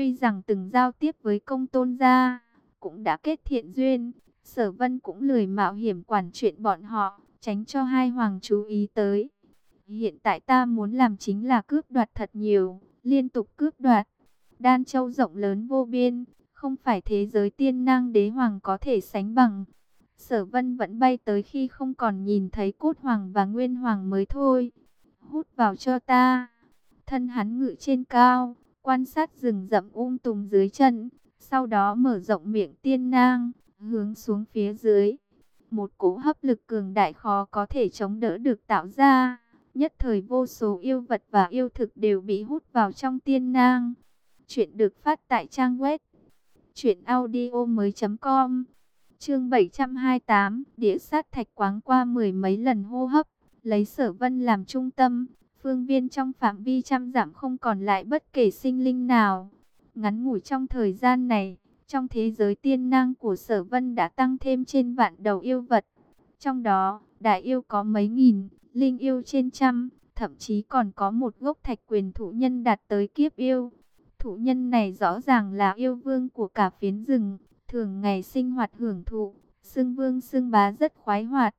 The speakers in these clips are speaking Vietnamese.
Tuy rằng từng giao tiếp với công tôn gia, cũng đã kết thiện duyên, sở vân cũng lười mạo hiểm quản chuyện bọn họ, tránh cho hai hoàng chú ý tới. Hiện tại ta muốn làm chính là cướp đoạt thật nhiều, liên tục cướp đoạt. Đan châu rộng lớn vô biên, không phải thế giới tiên năng đế hoàng có thể sánh bằng. Sở vân vẫn bay tới khi không còn nhìn thấy cốt hoàng và nguyên hoàng mới thôi. Hút vào cho ta. Thân hắn ngự trên cao, quan sát rừng rậm um tùm dưới chân. Sau đó mở rộng miệng tiên nang, hướng xuống phía dưới. Một cỗ hấp lực cường đại khó có thể chống đỡ được tạo ra. Nhất thời vô số yêu vật và yêu thực đều bị hút vào trong tiên nang. Chuyện được phát tại trang web truyệnaudiomoi.com. Chương 728, đĩa sát thạch quáng qua mười mấy lần hô hấp, lấy Sở Vân làm trung tâm, phương viên trong phạm vi trăm dặm không còn lại bất kể sinh linh nào. Ngắn ngủi trong thời gian này, trong thế giới tiên năng của Sở Vân đã tăng thêm trên vạn đầu yêu vật. Trong đó, đại yêu có mấy nghìn, linh yêu trên trăm, thậm chí còn có một gốc thạch quyền thủ nhân đạt tới kiếp yêu. Thủ nhân này rõ ràng là yêu vương của cả phiến rừng, thường ngày sinh hoạt hưởng thụ, xưng vương xưng bá rất khoái hoạt.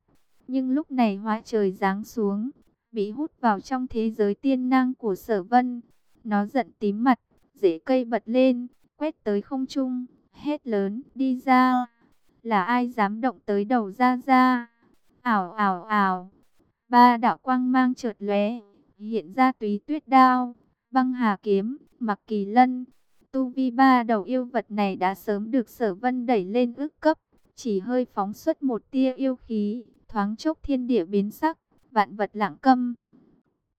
Nhưng lúc này hóa trời giáng xuống, bị hút vào trong thế giới tiên năng của sở vân. Nó giận tím mặt, rễ cây bật lên, quét tới không trung, hét lớn, đi ra. Là ai dám động tới đầu ra ra? Ảo ảo ảo. Ba đạo quang mang chợt lóe, hiện ra túy tuyết đao, băng hà kiếm, mặc kỳ lân. Tu vi ba đầu yêu vật này đã sớm được sở vân đẩy lên ước cấp, chỉ hơi phóng xuất một tia yêu khí, thoáng chốc thiên địa biến sắc, vạn vật lặng câm.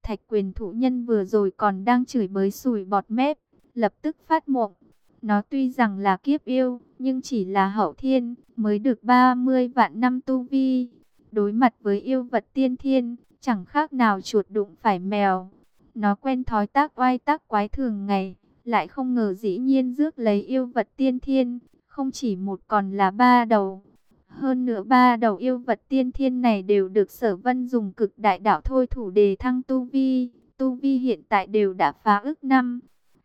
Thạch quyền thủ nhân vừa rồi còn đang chửi bới sùi bọt mép, lập tức phát mộng. Nó tuy rằng là kiếp yêu, nhưng chỉ là hậu thiên, mới được 30 vạn năm tu vi. Đối mặt với yêu vật tiên thiên, chẳng khác nào chuột đụng phải mèo. Nó quen thói tác oai tác quái thường ngày, lại không ngờ dĩ nhiên rước lấy yêu vật tiên thiên, không chỉ một còn là ba đầu. Hơn nữa ba đầu yêu vật tiên thiên này đều được sở vân dùng cực đại đạo thôi thủ đề thăng tu vi. Tu vi hiện tại đều đã phá ức năm.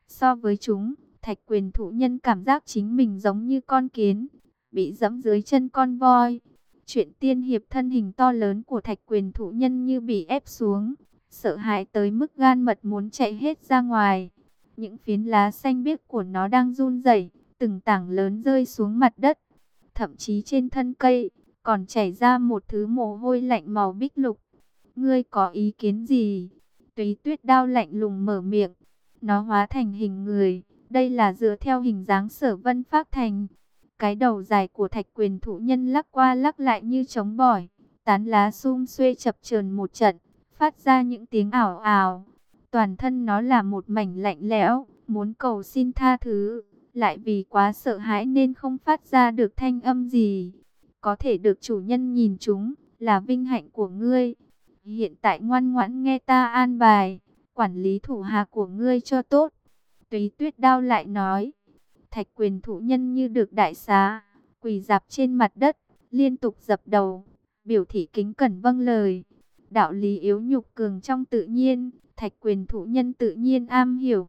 So với chúng, thạch quyền thủ nhân cảm giác chính mình giống như con kiến, bị dẫm dưới chân con voi. Chuyện tiên hiệp thân hình to lớn của thạch quyền thủ nhân như bị ép xuống, sợ hãi tới mức gan mật muốn chạy hết ra ngoài. Những phiến lá xanh biếc của nó đang run rẩy, từng tảng lớn rơi xuống mặt đất. Thậm chí trên thân cây, còn chảy ra một thứ mồ hôi lạnh màu bích lục. Ngươi có ý kiến gì? Túy tuyết đao lạnh lùng mở miệng. Nó hóa thành hình người. Đây là dựa theo hình dáng sở vân phát thành. Cái đầu dài của thạch quyền thủ nhân lắc qua lắc lại như trống bỏi. Tán lá sum xuê chập chờn một trận. Phát ra những tiếng ảo ảo. Toàn thân nó là một mảnh lạnh lẽo. Muốn cầu xin tha thứ. Lại vì quá sợ hãi nên không phát ra được thanh âm gì. Có thể được chủ nhân nhìn chúng. Là vinh hạnh của ngươi. Hiện tại ngoan ngoãn nghe ta an bài. Quản lý thủ hạ của ngươi cho tốt Túy tuyết đao lại nói, thạch quyền thủ nhân như được đại xá, quỳ dạp trên mặt đất, liên tục dập đầu, biểu thị kính cẩn vâng lời. Đạo lý yếu nhục cường trong tự nhiên, thạch quyền thủ nhân tự nhiên am hiểu.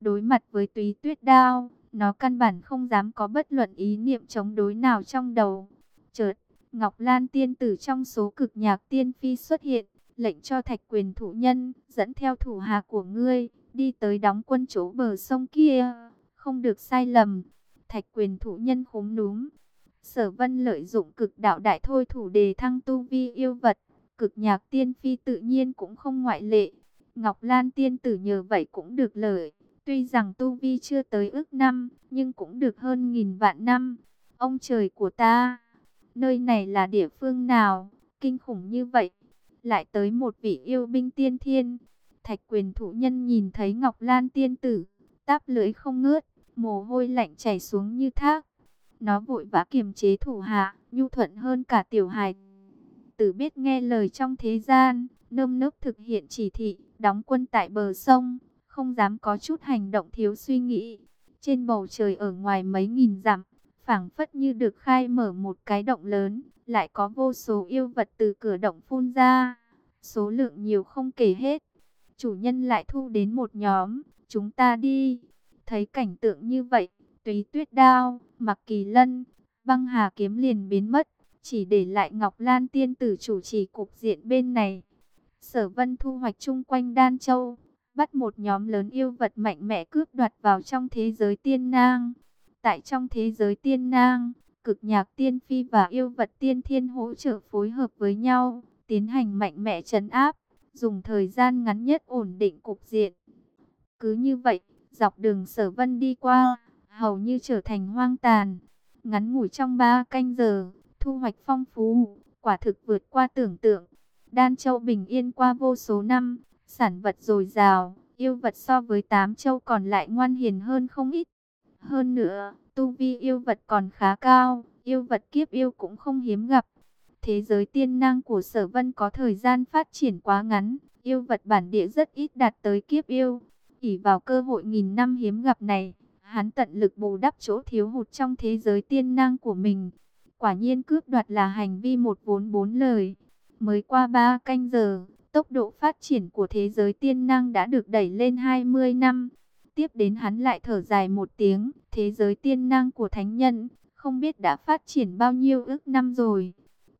Đối mặt với túy tuyết đao, nó căn bản không dám có bất luận ý niệm chống đối nào trong đầu. Chợt, Ngọc Lan tiên tử trong số cực nhạc tiên phi xuất hiện, lệnh cho thạch quyền thủ nhân, dẫn theo thủ hạ của ngươi, đi tới đóng quân chỗ bờ sông kia, không được sai lầm. Thạch quyền thủ nhân khúm núm. Sở vân lợi dụng cực đạo đại thôi thủ đề thăng tu vi yêu vật, cực nhạc tiên phi tự nhiên cũng không ngoại lệ. Ngọc Lan tiên tử nhờ vậy cũng được lợi. Tuy rằng tu vi chưa tới ước năm, nhưng cũng được hơn nghìn vạn năm. Ông trời của ta, nơi này là địa phương nào, kinh khủng như vậy. Lại tới một vị yêu binh tiên thiên, Thạch quyền thủ nhân nhìn thấy Ngọc Lan tiên tử, táp lưỡi không ngớt, mồ hôi lạnh chảy xuống như thác. Nó vội vã kiềm chế thủ hạ, nhu thuận hơn cả tiểu hài. Tử biết nghe lời trong thế gian, nơm nớp thực hiện chỉ thị, đóng quân tại bờ sông, không dám có chút hành động thiếu suy nghĩ. Trên bầu trời ở ngoài mấy nghìn dặm, phảng phất như được khai mở một cái động lớn, lại có vô số yêu vật từ cửa động phun ra, số lượng nhiều không kể hết chủ nhân lại thu đến một nhóm, chúng ta đi. Thấy cảnh tượng như vậy, túy tuyết đao, mặc kỳ lân, băng hà kiếm liền biến mất, chỉ để lại Ngọc Lan tiên tử chủ trì cục diện bên này. Sở vân thu hoạch chung quanh Đan Châu, bắt một nhóm lớn yêu vật mạnh mẽ cướp đoạt vào trong thế giới tiên nang. Tại trong thế giới tiên nang, cực nhạc tiên phi và yêu vật tiên thiên hỗ trợ phối hợp với nhau, tiến hành mạnh mẽ trấn áp, dùng thời gian ngắn nhất ổn định cục diện. Cứ như vậy, dọc đường sở vân đi qua, hầu như trở thành hoang tàn. Ngắn ngủi trong ba canh giờ, thu hoạch phong phú, quả thực vượt qua tưởng tượng. Đan Châu bình yên qua vô số năm, sản vật dồi dào, yêu vật so với tám châu còn lại ngoan hiền hơn không ít. Hơn nữa, tu vi yêu vật còn khá cao, yêu vật kiếp yêu cũng không hiếm gặp. Thế giới tiên năng của sở vân có thời gian phát triển quá ngắn, yêu vật bản địa rất ít đạt tới kiếp yêu. ỉ vào cơ hội nghìn năm hiếm gặp này, hắn tận lực bù đắp chỗ thiếu hụt trong thế giới tiên năng của mình. Quả nhiên cướp đoạt là hành vi một vốn bốn lời. Mới qua ba canh giờ, tốc độ phát triển của thế giới tiên năng đã được đẩy lên 20 năm. Tiếp đến hắn lại thở dài một tiếng, thế giới tiên năng của thánh nhân, không biết đã phát triển bao nhiêu ước năm rồi.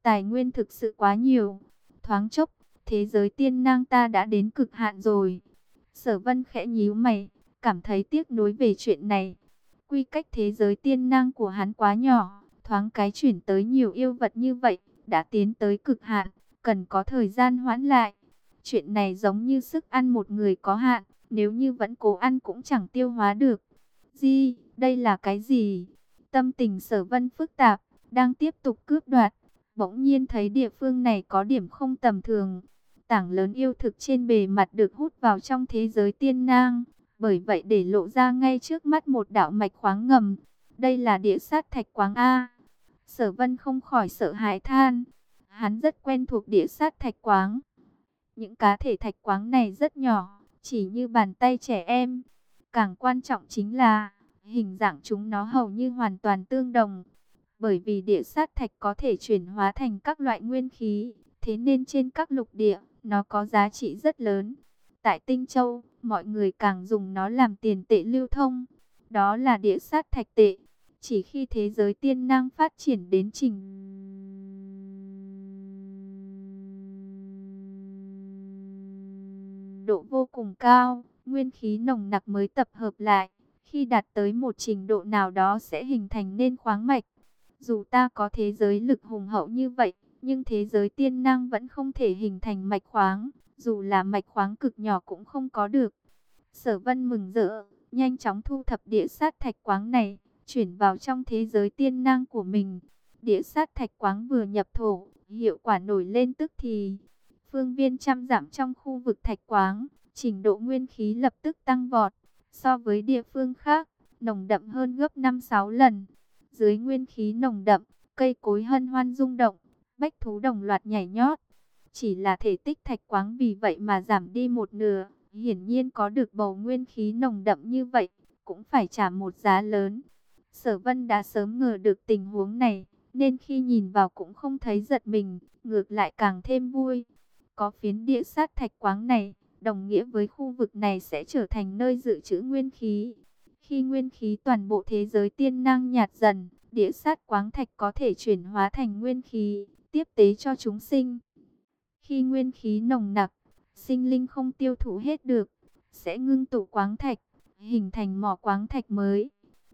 Tài nguyên thực sự quá nhiều. Thoáng chốc, thế giới tiên năng ta đã đến cực hạn rồi. Sở vân khẽ nhíu mày, cảm thấy tiếc nuối về chuyện này. Quy cách thế giới tiên năng của hắn quá nhỏ, thoáng cái chuyển tới nhiều yêu vật như vậy, đã tiến tới cực hạn, cần có thời gian hoãn lại. Chuyện này giống như sức ăn một người có hạn, nếu như vẫn cố ăn cũng chẳng tiêu hóa được. Di, đây là cái gì? Tâm tình sở vân phức tạp, đang tiếp tục cướp đoạt. Bỗng nhiên thấy địa phương này có điểm không tầm thường. Tảng lớn yêu thực trên bề mặt được hút vào trong thế giới tiên nang. Bởi vậy để lộ ra ngay trước mắt một đạo mạch khoáng ngầm. Đây là địa sát thạch quáng A. Sở vân không khỏi sợ hãi than. Hắn rất quen thuộc địa sát thạch quáng. Những cá thể thạch quáng này rất nhỏ, chỉ như bàn tay trẻ em. Càng quan trọng chính là, hình dạng chúng nó hầu như hoàn toàn tương đồng. Bởi vì địa sát thạch có thể chuyển hóa thành các loại nguyên khí, thế nên trên các lục địa, nó có giá trị rất lớn. Tại Tinh Châu, mọi người càng dùng nó làm tiền tệ lưu thông. Đó là địa sát thạch tệ. Chỉ khi thế giới tiên năng phát triển đến trình độ vô cùng cao, nguyên khí nồng nặc mới tập hợp lại. Khi đạt tới một trình độ nào đó sẽ hình thành nên khoáng mạch. Dù ta có thế giới lực hùng hậu như vậy, nhưng thế giới tiên năng vẫn không thể hình thành mạch khoáng. Dù là mạch khoáng cực nhỏ cũng không có được. Sở vân mừng rỡ, nhanh chóng thu thập địa sát thạch quáng này, chuyển vào trong thế giới tiên năng của mình. Địa sát thạch quáng vừa nhập thổ, hiệu quả nổi lên tức thì phương viên trăm giảm trong khu vực thạch quáng, trình độ nguyên khí lập tức tăng vọt. So với địa phương khác, nồng đậm hơn gấp 5-6 lần. Dưới nguyên khí nồng đậm, cây cối hân hoan rung động, bách thú đồng loạt nhảy nhót. Chỉ là thể tích thạch quáng vì vậy mà giảm đi một nửa. Hiển nhiên có được bầu nguyên khí nồng đậm như vậy, cũng phải trả một giá lớn. Sở Vân đã sớm ngờ được tình huống này, nên khi nhìn vào cũng không thấy giật mình, ngược lại càng thêm vui. Có phiến địa sát thạch quáng này, đồng nghĩa với khu vực này sẽ trở thành nơi dự trữ nguyên khí. Khi nguyên khí toàn bộ thế giới tiên năng nhạt dần, địa sát quáng thạch có thể chuyển hóa thành nguyên khí, tiếp tế cho chúng sinh. Khi nguyên khí nồng nặc, sinh linh không tiêu thụ hết được, sẽ ngưng tụ quáng thạch, hình thành mỏ quáng thạch mới.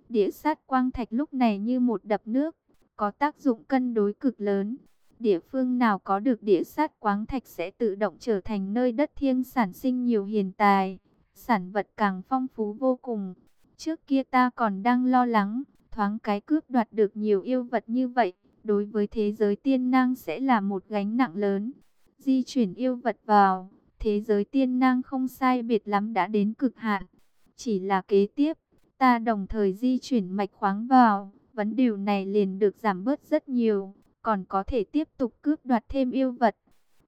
Địa sát quang thạch lúc này như một đập nước, có tác dụng cân đối cực lớn. Địa phương nào có được địa sát quáng thạch sẽ tự động trở thành nơi đất thiêng sản sinh nhiều hiền tài, sản vật càng phong phú vô cùng. Trước kia ta còn đang lo lắng, thoáng cái cướp đoạt được nhiều yêu vật như vậy, đối với thế giới tiên năng sẽ là một gánh nặng lớn. Di chuyển yêu vật vào, thế giới tiên năng không sai biệt lắm đã đến cực hạn. Chỉ là kế tiếp, ta đồng thời di chuyển mạch khoáng vào, vấn điều này liền được giảm bớt rất nhiều còn có thể tiếp tục cướp đoạt thêm yêu vật.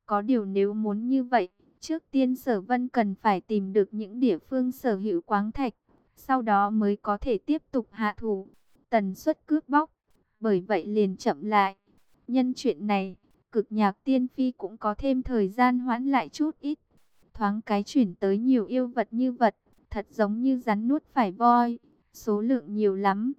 Có điều nếu muốn như vậy, trước tiên sở vân cần phải tìm được những địa phương sở hữu quáng thạch, sau đó mới có thể tiếp tục hạ thủ, tần suất cướp bóc, bởi vậy liền chậm lại. Nhân chuyện này, cực nhạc tiên phi cũng có thêm thời gian hoãn lại chút ít, thoáng cái chuyển tới nhiều yêu vật như vật, thật giống như rắn nuốt phải voi, số lượng nhiều lắm.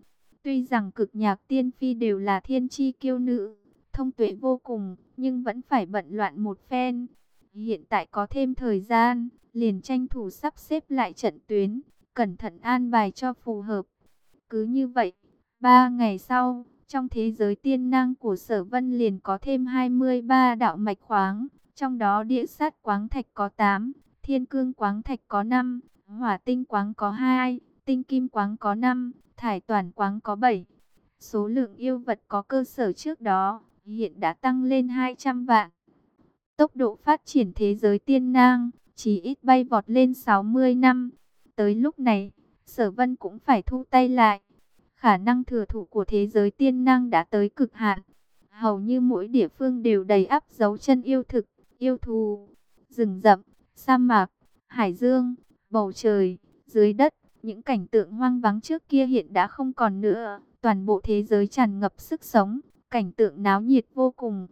Tuy rằng cực nhạc tiên phi đều là thiên chi kiêu nữ, thông tuệ vô cùng, nhưng vẫn phải bận loạn một phen. Hiện tại có thêm thời gian, liền tranh thủ sắp xếp lại trận tuyến, cẩn thận an bài cho phù hợp. Cứ như vậy, ba ngày sau, trong thế giới tiên năng của sở vân liền có thêm 23 đạo mạch khoáng, trong đó địa sát quáng thạch có 8, thiên cương quáng thạch có 5, hỏa tinh quáng có 2, tinh kim quáng có 5, thải toàn quáng có 7. Số lượng yêu vật có cơ sở trước đó, hiện đã tăng lên 200 vạn. Tốc độ phát triển thế giới tiên nang, chỉ ít bay vọt lên 60 năm. Tới lúc này, sở vân cũng phải thu tay lại. Khả năng thừa thụ của thế giới tiên năng đã tới cực hạn. Hầu như mỗi địa phương đều đầy áp dấu chân yêu thực, yêu thù, rừng rậm, sa mạc, hải dương, bầu trời, dưới đất. Những cảnh tượng hoang vắng trước kia hiện đã không còn nữa. Toàn bộ thế giới tràn ngập sức sống, cảnh tượng náo nhiệt vô cùng.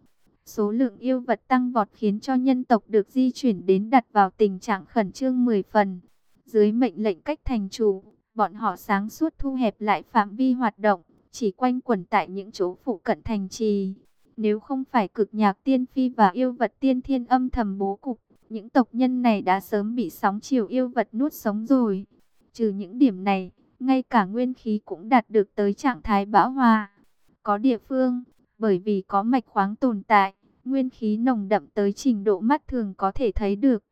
Số lượng yêu vật tăng vọt khiến cho nhân tộc được di chuyển đến đặt vào tình trạng khẩn trương 10 phần. Dưới mệnh lệnh cách thành chủ, bọn họ sáng suốt thu hẹp lại phạm vi hoạt động, chỉ quanh quẩn tại những chỗ phụ cận thành trì. Nếu không phải cực nhạc tiên phi và yêu vật tiên thiên âm thầm bố cục, những tộc nhân này đã sớm bị sóng chiều yêu vật nuốt sống rồi. Trừ những điểm này, ngay cả nguyên khí cũng đạt được tới trạng thái bão hòa. Có địa phương, bởi vì có mạch khoáng tồn tại, nguyên khí nồng đậm tới trình độ mắt thường có thể thấy được.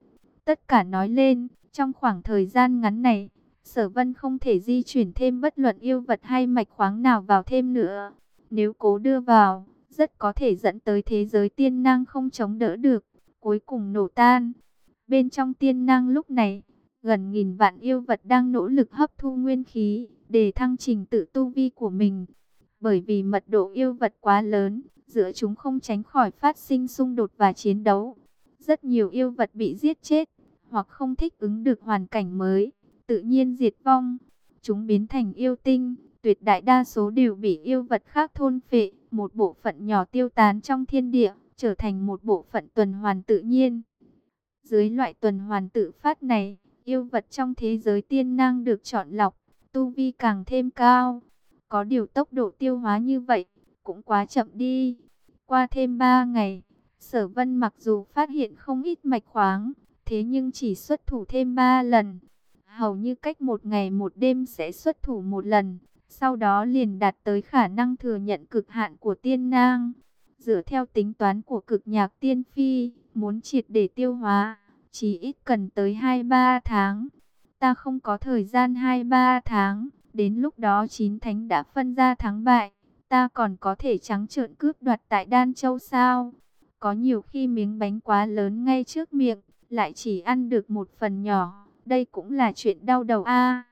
Tất cả nói lên, trong khoảng thời gian ngắn này, Sở Vân không thể di chuyển thêm bất luận yêu vật hay mạch khoáng nào vào thêm nữa. Nếu cố đưa vào, rất có thể dẫn tới thế giới tiên năng không chống đỡ được, cuối cùng nổ tan. Bên trong tiên năng lúc này, gần nghìn vạn yêu vật đang nỗ lực hấp thu nguyên khí, để thăng trình tự tu vi của mình. Bởi vì mật độ yêu vật quá lớn, giữa chúng không tránh khỏi phát sinh xung đột và chiến đấu. Rất nhiều yêu vật bị giết chết, hoặc không thích ứng được hoàn cảnh mới, tự nhiên diệt vong. Chúng biến thành yêu tinh, tuyệt đại đa số đều bị yêu vật khác thôn phệ, một bộ phận nhỏ tiêu tán trong thiên địa, trở thành một bộ phận tuần hoàn tự nhiên. Dưới loại tuần hoàn tự phát này, yêu vật trong thế giới tiên năng được chọn lọc, tu vi càng thêm cao. Có điều tốc độ tiêu hóa như vậy, cũng quá chậm đi. Qua thêm 3 ngày, sở vân mặc dù phát hiện không ít mạch khoáng, thế nhưng chỉ xuất thủ thêm 3 lần. Hầu như cách một ngày một đêm sẽ xuất thủ một lần, sau đó liền đạt tới khả năng thừa nhận cực hạn của tiên nang. Dựa theo tính toán của cực nhạc tiên phi, muốn triệt để tiêu hóa, chỉ ít cần tới 2-3 tháng. Ta không có thời gian 2-3 tháng, đến lúc đó chín thánh đã phân ra thắng bại. Ta còn có thể trắng trợn cướp đoạt tại Đan Châu sao? Có nhiều khi miếng bánh quá lớn ngay trước miệng, lại chỉ ăn được một phần nhỏ. Đây cũng là chuyện đau đầu a.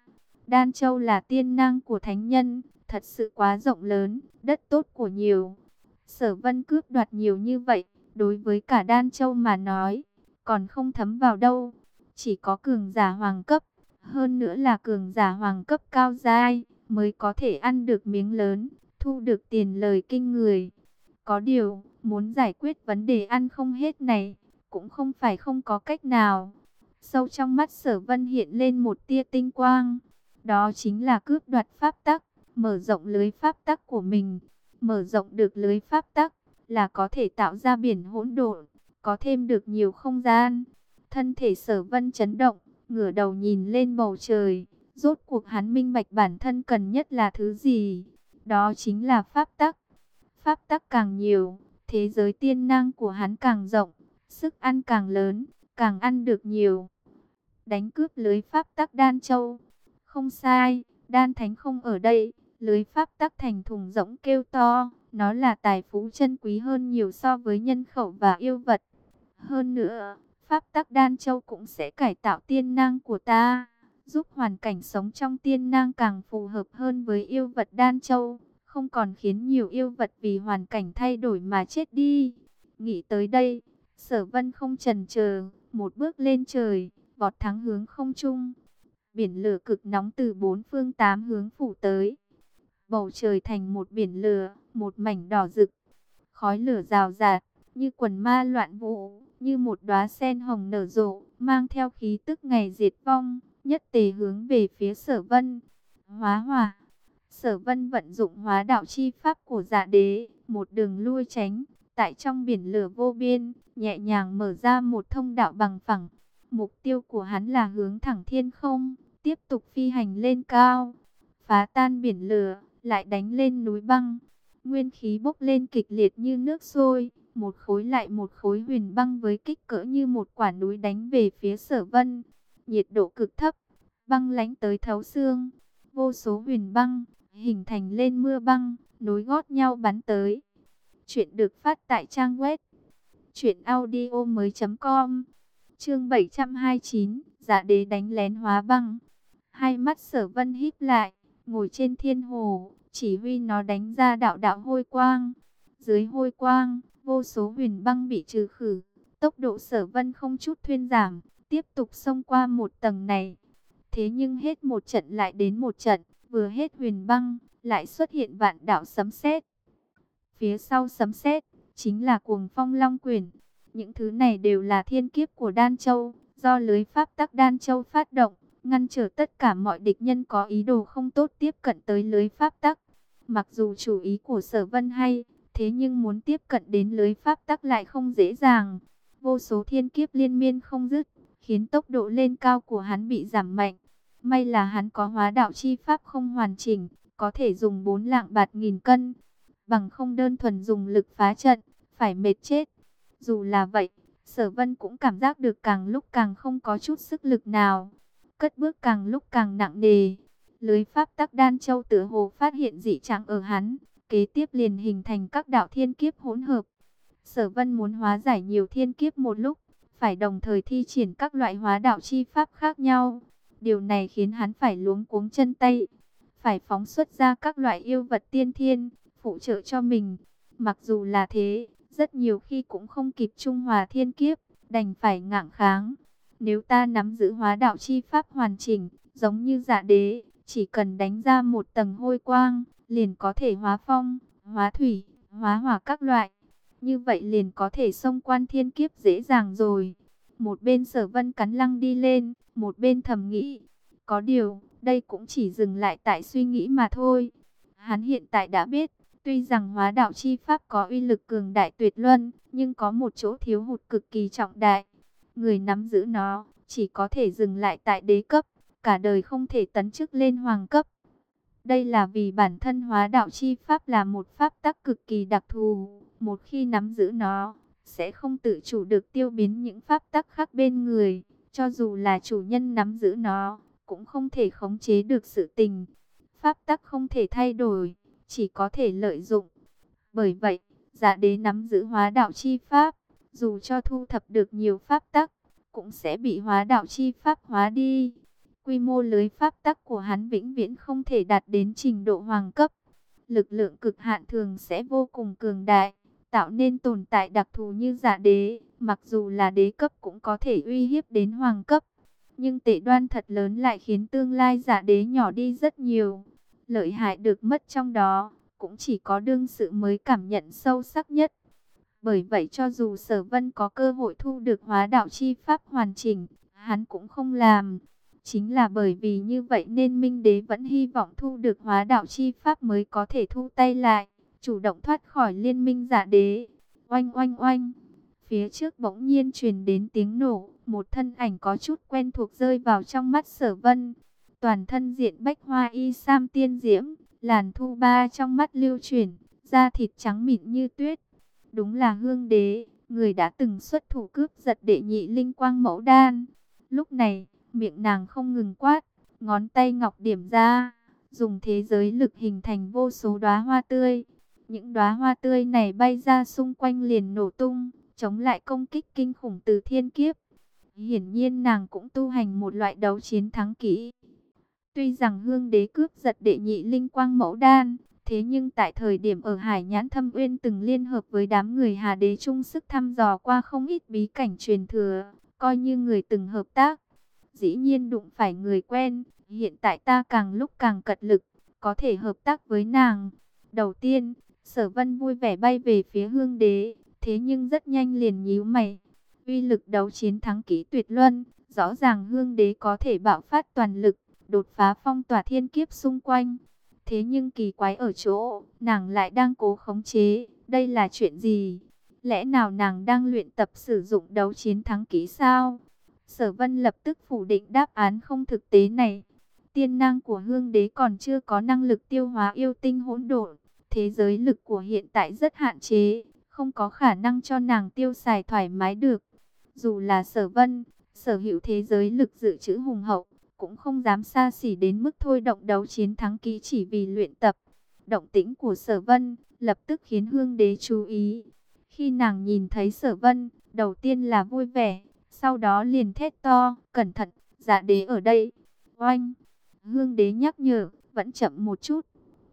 Đan Châu là tiên năng của thánh nhân, thật sự quá rộng lớn, đất tốt của nhiều. Sở Vân cướp đoạt nhiều như vậy, đối với cả Đan Châu mà nói, còn không thấm vào đâu. Chỉ có cường giả hoàng cấp, hơn nữa là cường giả hoàng cấp cao giai mới có thể ăn được miếng lớn, thu được tiền lời kinh người. Có điều, muốn giải quyết vấn đề ăn không hết này, cũng không phải không có cách nào. Sâu trong mắt sở vân hiện lên một tia tinh quang. Đó chính là cướp đoạt pháp tắc, mở rộng lưới pháp tắc của mình. Mở rộng được lưới pháp tắc là có thể tạo ra biển hỗn độn, có thêm được nhiều không gian. Thân thể sở vân chấn động, ngửa đầu nhìn lên bầu trời. Rốt cuộc hắn minh bạch bản thân cần nhất là thứ gì? Đó chính là pháp tắc. Pháp tắc càng nhiều, thế giới tiên năng của hắn càng rộng, sức ăn càng lớn, càng ăn được nhiều. Đánh cướp lưới pháp tắc đan châu. Không sai, đan thánh không ở đây, lưới pháp tắc thành thùng rỗng kêu to. Nó là tài phú chân quý hơn nhiều so với nhân khẩu và yêu vật. Hơn nữa, pháp tắc đan châu cũng sẽ cải tạo tiên năng của ta giúp hoàn cảnh sống trong tiên nang càng phù hợp hơn với yêu vật đan châu, không còn khiến nhiều yêu vật vì hoàn cảnh thay đổi mà chết đi. Nghĩ tới đây, sở vân không trần chờ, một bước lên trời, vọt thắng hướng không trung. Biển lửa cực nóng từ bốn phương tám hướng phủ tới. Bầu trời thành một biển lửa, một mảnh đỏ rực. Khói lửa rào rạt, như quần ma loạn vũ, như một đóa sen hồng nở rộ, mang theo khí tức ngày diệt vong nhất tề hướng về phía sở vân. Hóa hỏa, sở vân vận dụng hóa đạo chi pháp của dạ đế, một đường lui tránh, tại trong biển lửa vô biên, nhẹ nhàng mở ra một thông đạo bằng phẳng. Mục tiêu của hắn là hướng thẳng thiên không, tiếp tục phi hành lên cao, phá tan biển lửa, lại đánh lên núi băng. Nguyên khí bốc lên kịch liệt như nước sôi, một khối lại một khối huyền băng với kích cỡ như một quả núi đánh về phía sở vân. Nhiệt độ cực thấp, băng lánh tới thấu xương, vô số huyền băng, hình thành lên mưa băng, nối gót nhau bắn tới. Chuyện được phát tại trang web chuyện audio mới com Chương 729, giả dạ đế đánh lén hóa băng. Hai mắt Sở Vân híp lại, ngồi trên thiên hồ, chỉ huy nó đánh ra đạo đạo hôi quang. Dưới hôi quang, vô số huyền băng bị trừ khử, tốc độ Sở Vân không chút thuyên giảm, tiếp tục xông qua một tầng này. Thế nhưng hết một trận lại đến một trận, vừa hết huyền băng, lại xuất hiện vạn đạo sấm sét. Phía sau sấm sét chính là cuồng phong long quyền. Những thứ này đều là thiên kiếp của Đan Châu, do lưới pháp tắc Đan Châu phát động, ngăn trở tất cả mọi địch nhân có ý đồ không tốt tiếp cận tới lưới pháp tắc. Mặc dù chủ ý của Sở Vân hay, thế nhưng muốn tiếp cận đến lưới pháp tắc lại không dễ dàng. Vô số thiên kiếp liên miên không dứt, khiến tốc độ lên cao của hắn bị giảm mạnh. May là hắn có hóa đạo chi pháp không hoàn chỉnh, có thể dùng bốn lạng bạt nghìn cân, bằng không đơn thuần dùng lực phá trận, phải mệt chết. Dù là vậy, sở vân cũng cảm giác được càng lúc càng không có chút sức lực nào, cất bước càng lúc càng nặng nề. Lưới pháp tắc đan châu tử hồ phát hiện dị trạng ở hắn, kế tiếp liền hình thành các đạo thiên kiếp hỗn hợp. Sở vân muốn hóa giải nhiều thiên kiếp một lúc, phải đồng thời thi triển các loại hóa đạo chi pháp khác nhau. Điều này khiến hắn phải luống cuống chân tay, phải phóng xuất ra các loại yêu vật tiên thiên, phụ trợ cho mình. Mặc dù là thế, rất nhiều khi cũng không kịp trung hòa thiên kiếp, đành phải ngạng kháng. Nếu ta nắm giữ hóa đạo chi pháp hoàn chỉnh, giống như dạ đế, chỉ cần đánh ra một tầng hôi quang, liền có thể hóa phong, hóa thủy, hóa hỏa các loại. Như vậy liền có thể xông quan thiên kiếp dễ dàng rồi. Một bên sở vân cắn lăng đi lên, một bên thầm nghĩ. Có điều, đây cũng chỉ dừng lại tại suy nghĩ mà thôi. Hắn hiện tại đã biết, tuy rằng hóa đạo chi pháp có uy lực cường đại tuyệt luân, nhưng có một chỗ thiếu hụt cực kỳ trọng đại. Người nắm giữ nó, chỉ có thể dừng lại tại đế cấp, cả đời không thể tấn chức lên hoàng cấp. Đây là vì bản thân hóa đạo chi pháp là một pháp tắc cực kỳ đặc thù, một khi nắm giữ nó, sẽ không tự chủ được tiêu biến những pháp tắc khác bên người, cho dù là chủ nhân nắm giữ nó, cũng không thể khống chế được sự tình. Pháp tắc không thể thay đổi, chỉ có thể lợi dụng. Bởi vậy, giả đế nắm giữ hóa đạo chi pháp, dù cho thu thập được nhiều pháp tắc, cũng sẽ bị hóa đạo chi pháp hóa đi. Quy mô lưới pháp tắc của hắn vĩnh viễn không thể đạt đến trình độ hoàng cấp. Lực lượng cực hạn thường sẽ vô cùng cường đại, tạo nên tồn tại đặc thù như giả đế, mặc dù là đế cấp cũng có thể uy hiếp đến hoàng cấp. Nhưng tệ đoan thật lớn lại khiến tương lai giả đế nhỏ đi rất nhiều. Lợi hại được mất trong đó, cũng chỉ có đương sự mới cảm nhận sâu sắc nhất. Bởi vậy cho dù sở vân có cơ hội thu được hóa đạo chi pháp hoàn chỉnh, hắn cũng không làm. Chính là bởi vì như vậy nên Minh Đế vẫn hy vọng thu được hóa đạo chi pháp mới có thể thu tay lại, chủ động thoát khỏi liên minh giả đế. Oanh oanh oanh, phía trước bỗng nhiên truyền đến tiếng nổ, một thân ảnh có chút quen thuộc rơi vào trong mắt sở vân. Toàn thân diện bách hoa y sam tiên diễm, làn thu ba trong mắt lưu chuyển, da thịt trắng mịn như tuyết. Đúng là hương đế, người đã từng xuất thủ cướp giật đệ nhị linh quang mẫu đan. Lúc này, miệng nàng không ngừng quát, ngón tay ngọc điểm ra, dùng thế giới lực hình thành vô số đóa hoa tươi. Những đóa hoa tươi này bay ra xung quanh liền nổ tung, chống lại công kích kinh khủng từ thiên kiếp. Hiển nhiên nàng cũng tu hành một loại đấu chiến thắng kỹ. Tuy rằng hương đế cướp giật đệ nhị linh quang mẫu đan, thế nhưng tại thời điểm ở Hải Nhãn Thâm Uyên từng liên hợp với đám người Hà Đế chung sức thăm dò qua không ít bí cảnh truyền thừa, coi như người từng hợp tác. Dĩ nhiên đụng phải người quen, hiện tại ta càng lúc càng cật lực, có thể hợp tác với nàng. Đầu tiên, sở vân vui vẻ bay về phía hương đế, thế nhưng rất nhanh liền nhíu mày. Uy lực đấu chiến thắng kỹ tuyệt luân, Rõ ràng hương đế có thể bạo phát toàn lực, đột phá phong tỏa thiên kiếp xung quanh. Thế nhưng kỳ quái ở chỗ, nàng lại đang cố khống chế, đây là chuyện gì? Lẽ nào nàng đang luyện tập sử dụng đấu chiến thắng kỹ sao? Sở vân lập tức phủ định đáp án không thực tế này. Tiên năng của hương đế còn chưa có năng lực tiêu hóa yêu tinh hỗn độn. Thế giới lực của hiện tại rất hạn chế, không có khả năng cho nàng tiêu xài thoải mái được. Dù là sở vân, sở hữu thế giới lực dự trữ hùng hậu, cũng không dám xa xỉ đến mức thôi động đấu chiến thắng ký chỉ vì luyện tập. Động tĩnh của sở vân, lập tức khiến hương đế chú ý. Khi nàng nhìn thấy sở vân, đầu tiên là vui vẻ, sau đó liền thét to, cẩn thận, dạ đế ở đây. Oanh! Hương đế nhắc nhở, vẫn chậm một chút.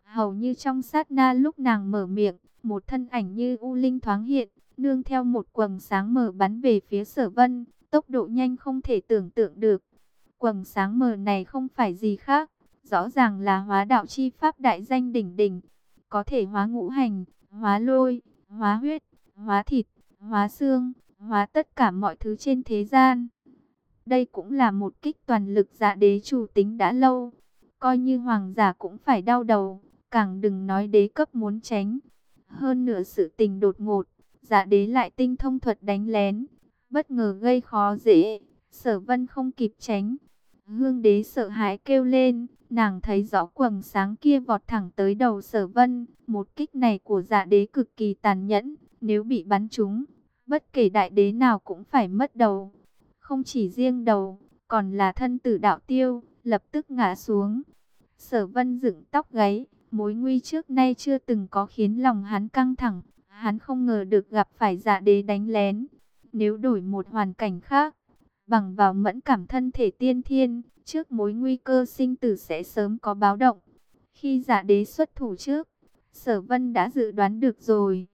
Hầu như trong sát na lúc nàng mở miệng, một thân ảnh như u linh thoáng hiện, nương theo một quầng sáng mờ bắn về phía sở vân, tốc độ nhanh không thể tưởng tượng được. Quầng sáng mờ này không phải gì khác, rõ ràng là hóa đạo chi pháp đại danh đỉnh đỉnh, có thể hóa ngũ hành, hóa lôi, hóa huyết, hóa thịt, hóa xương, hóa tất cả mọi thứ trên thế gian. Đây cũng là một kích toàn lực dạ đế chủ tính đã lâu, coi như hoàng giả cũng phải đau đầu, càng đừng nói đế cấp muốn tránh. Hơn nữa sự tình đột ngột, dạ đế lại tinh thông thuật đánh lén, bất ngờ gây khó dễ, sở vân không kịp tránh. Hương đế sợ hãi kêu lên, nàng thấy rõ quầng sáng kia vọt thẳng tới đầu sở vân. Một kích này của dạ đế cực kỳ tàn nhẫn, nếu bị bắn trúng, bất kể đại đế nào cũng phải mất đầu. Không chỉ riêng đầu, còn là thân tử đạo tiêu, lập tức ngã xuống. Sở vân dựng tóc gáy, mối nguy trước nay chưa từng có khiến lòng hắn căng thẳng. Hắn không ngờ được gặp phải dạ đế đánh lén. Nếu đổi một hoàn cảnh khác, bằng vào mẫn cảm thân thể tiên thiên, trước mối nguy cơ sinh tử sẽ sớm có báo động. Khi giả đế xuất thủ trước, sở vân đã dự đoán được rồi.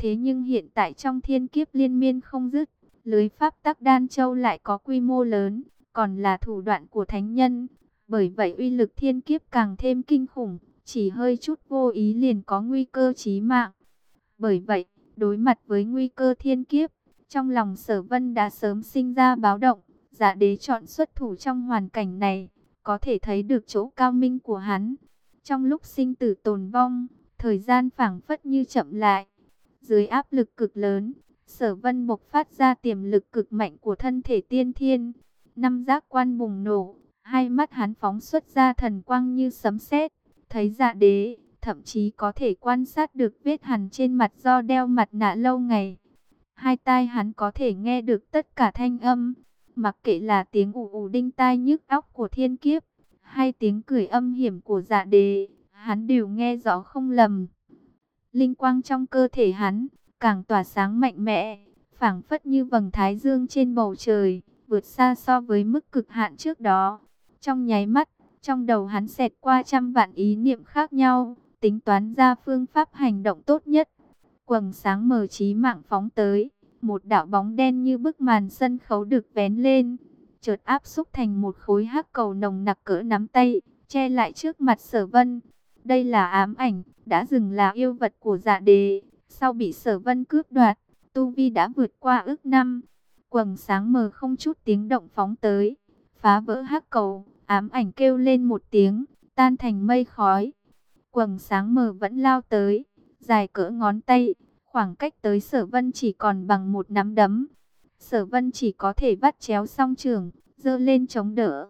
Thế nhưng hiện tại trong thiên kiếp liên miên không dứt, lưới pháp tắc đan châu lại có quy mô lớn, còn là thủ đoạn của thánh nhân. Bởi vậy uy lực thiên kiếp càng thêm kinh khủng, chỉ hơi chút vô ý liền có nguy cơ chí mạng. Bởi vậy, đối mặt với nguy cơ thiên kiếp, trong lòng sở vân đã sớm sinh ra báo động, giả đế chọn xuất thủ trong hoàn cảnh này, có thể thấy được chỗ cao minh của hắn. Trong lúc sinh tử tồn vong, thời gian phảng phất như chậm lại. Dưới áp lực cực lớn, sở vân bộc phát ra tiềm lực cực mạnh của thân thể tiên thiên. Năm giác quan bùng nổ, hai mắt hắn phóng xuất ra thần quang như sấm sét, thấy dạ đế, thậm chí có thể quan sát được vết hằn trên mặt do đeo mặt nạ lâu ngày. Hai tai hắn có thể nghe được tất cả thanh âm, mặc kệ là tiếng ù ù đinh tai nhức óc của thiên kiếp, hay tiếng cười âm hiểm của dạ đế, hắn đều nghe rõ không lầm. Linh quang trong cơ thể hắn, càng tỏa sáng mạnh mẽ, phảng phất như vầng thái dương trên bầu trời, vượt xa so với mức cực hạn trước đó. Trong nháy mắt, trong đầu hắn xẹt qua trăm vạn ý niệm khác nhau, tính toán ra phương pháp hành động tốt nhất quầng sáng mờ trí mạng phóng tới, một đạo bóng đen như bức màn sân khấu được vén lên, chợt áp xúc thành một khối hắc cầu nồng nặc cỡ nắm tay, che lại trước mặt sở vân. Đây là ám ảnh, đã dừng là yêu vật của dạ đế, sau bị sở vân cướp đoạt, tu vi đã vượt qua ước năm. Quầng sáng mờ không chút tiếng động phóng tới, phá vỡ hắc cầu, ám ảnh kêu lên một tiếng, tan thành mây khói. Quầng sáng mờ vẫn lao tới, dài cỡ ngón tay, khoảng cách tới sở vân chỉ còn bằng một nắm đấm. Sở vân chỉ có thể vắt chéo song trường, dơ lên chống đỡ.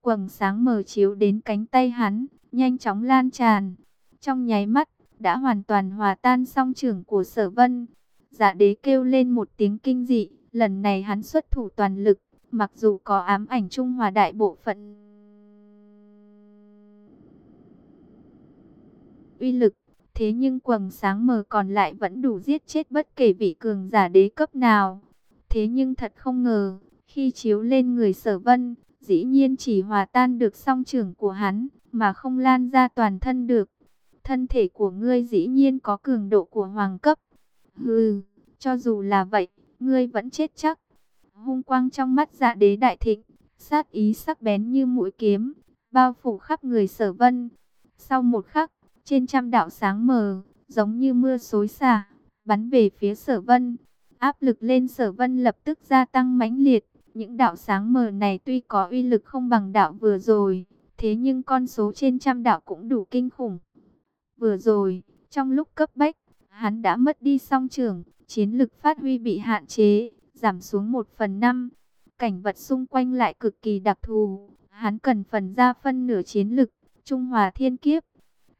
Quầng sáng mờ chiếu đến cánh tay hắn, nhanh chóng lan tràn. Trong nháy mắt, đã hoàn toàn hòa tan song trưởng của sở vân. Dạ đế kêu lên một tiếng kinh dị, lần này hắn xuất thủ toàn lực, mặc dù có ám ảnh trung hòa đại bộ phận. Uy lực Thế nhưng quầng sáng mờ còn lại vẫn đủ giết chết bất kể vị cường giả đế cấp nào. Thế nhưng thật không ngờ, khi chiếu lên người sở vân, dĩ nhiên chỉ hòa tan được song trưởng của hắn, mà không lan ra toàn thân được. Thân thể của ngươi dĩ nhiên có cường độ của hoàng cấp. Hừ, cho dù là vậy, ngươi vẫn chết chắc. Hung quang trong mắt dạ đế đại thịnh, sát ý sắc bén như mũi kiếm, bao phủ khắp người sở vân. Sau một khắc, trên trăm đạo sáng mờ, giống như mưa xối xả, bắn về phía sở vân. Áp lực lên sở vân lập tức gia tăng mãnh liệt, Những đạo sáng mờ này tuy có uy lực không bằng đạo vừa rồi, thế nhưng con số trên trăm đạo cũng đủ kinh khủng. Vừa rồi, trong lúc cấp bách, hắn đã mất đi song trường, chiến lực phát huy bị hạn chế, giảm xuống một phần năm. Cảnh vật xung quanh lại cực kỳ đặc thù, hắn cần phần ra phân nửa chiến lực, trung hòa thiên kiếp.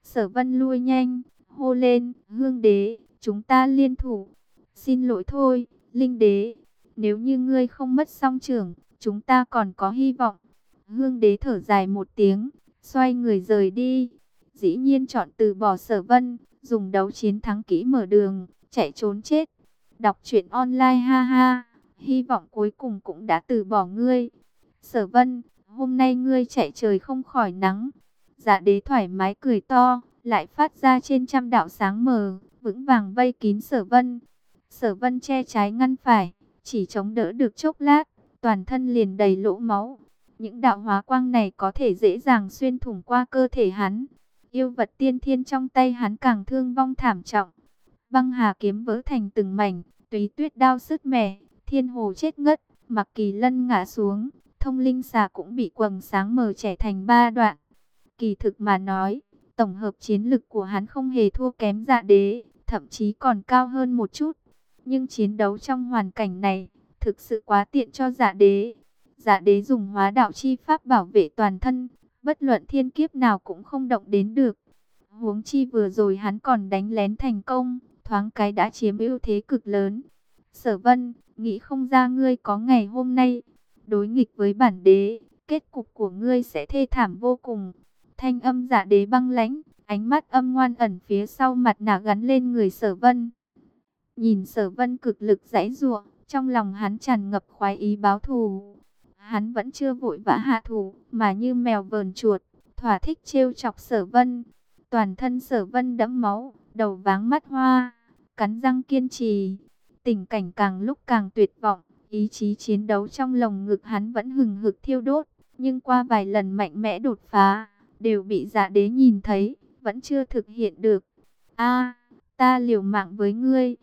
Sở vân lui nhanh, hô lên, hương đế, chúng ta liên thủ. Xin lỗi thôi, linh đế, nếu như ngươi không mất song trưởng, chúng ta còn có hy vọng. Hương đế thở dài một tiếng, xoay người rời đi. Dĩ nhiên chọn từ bỏ sở vân, dùng đấu chiến thắng kỹ mở đường, chạy trốn chết. Đọc truyện online ha ha, hy vọng cuối cùng cũng đã từ bỏ ngươi. Sở vân, hôm nay ngươi chạy trời không khỏi nắng. Dạ đế thoải mái cười to, lại phát ra trên trăm đạo sáng mờ, vững vàng vây kín sở vân. Sở vân che trái ngăn phải, chỉ chống đỡ được chốc lát, toàn thân liền đầy lỗ máu. Những đạo hóa quang này có thể dễ dàng xuyên thủng qua cơ thể hắn. Yêu vật tiên thiên trong tay hắn càng thương vong thảm trọng. Băng hà kiếm vỡ thành từng mảnh, túy tuyết đao sứt mẻ, thiên hồ chết ngất, mặc kỳ lân ngã xuống, thông linh xà cũng bị quầng sáng mờ trẻ thành ba đoạn. Kỳ thực mà nói, tổng hợp chiến lực của hắn không hề thua kém dạ đế, thậm chí còn cao hơn một chút. Nhưng chiến đấu trong hoàn cảnh này, thực sự quá tiện cho dạ đế giả đế dùng hóa đạo chi pháp bảo vệ toàn thân, bất luận thiên kiếp nào cũng không động đến được. Huống chi vừa rồi hắn còn đánh lén thành công, thoáng cái đã chiếm ưu thế cực lớn. Sở vân, nghĩ không ra ngươi có ngày hôm nay, đối nghịch với bản đế, kết cục của ngươi sẽ thê thảm vô cùng. Thanh âm giả đế băng lãnh, ánh mắt âm ngoan ẩn phía sau mặt nạ gắn lên người sở vân. Nhìn sở vân cực lực giãy giụa, trong lòng hắn tràn ngập khoái ý báo thù. Hắn vẫn chưa vội vã hạ thủ, mà như mèo vờn chuột, thỏa thích trêu chọc sở vân. Toàn thân sở vân đẫm máu, đầu váng mắt hoa, cắn răng kiên trì. Tình cảnh càng lúc càng tuyệt vọng, ý chí chiến đấu trong lồng ngực hắn vẫn hừng hực thiêu đốt. Nhưng qua vài lần mạnh mẽ đột phá, đều bị giả đế nhìn thấy, vẫn chưa thực hiện được. a ta liều mạng với ngươi.